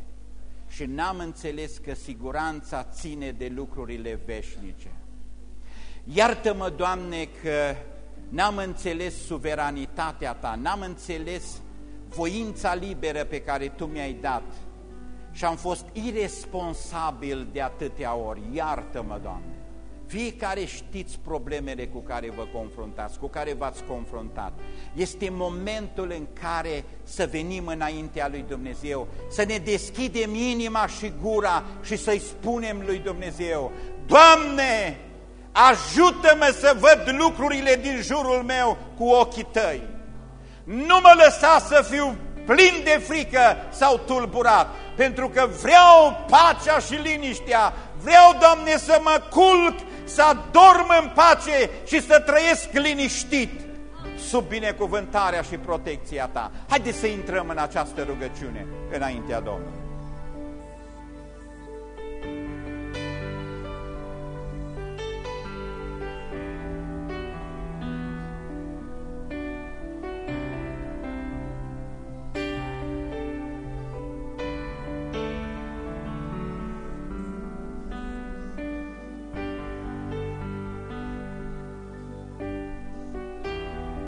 și n-am înțeles că siguranța ține de lucrurile veșnice. Iartă-mă, Doamne, că n-am înțeles suveranitatea Ta, n-am înțeles voința liberă pe care Tu mi-ai dat și am fost irresponsabil de atâtea ori. Iartă-mă, Doamne! Fiecare știți problemele cu care vă confruntați, cu care v-ați confruntat. Este momentul în care să venim înaintea lui Dumnezeu, să ne deschidem inima și gura și să-i spunem lui Dumnezeu, Doamne, ajută-mă să văd lucrurile din jurul meu cu ochii Tăi. Nu mă lăsa să fiu plin de frică sau tulburat, pentru că vreau pacea și liniștea, vreau, Doamne, să mă culc, să adorm în pace și să trăiesc liniștit sub binecuvântarea și protecția Ta. Haideți să intrăm în această rugăciune înaintea Domnului.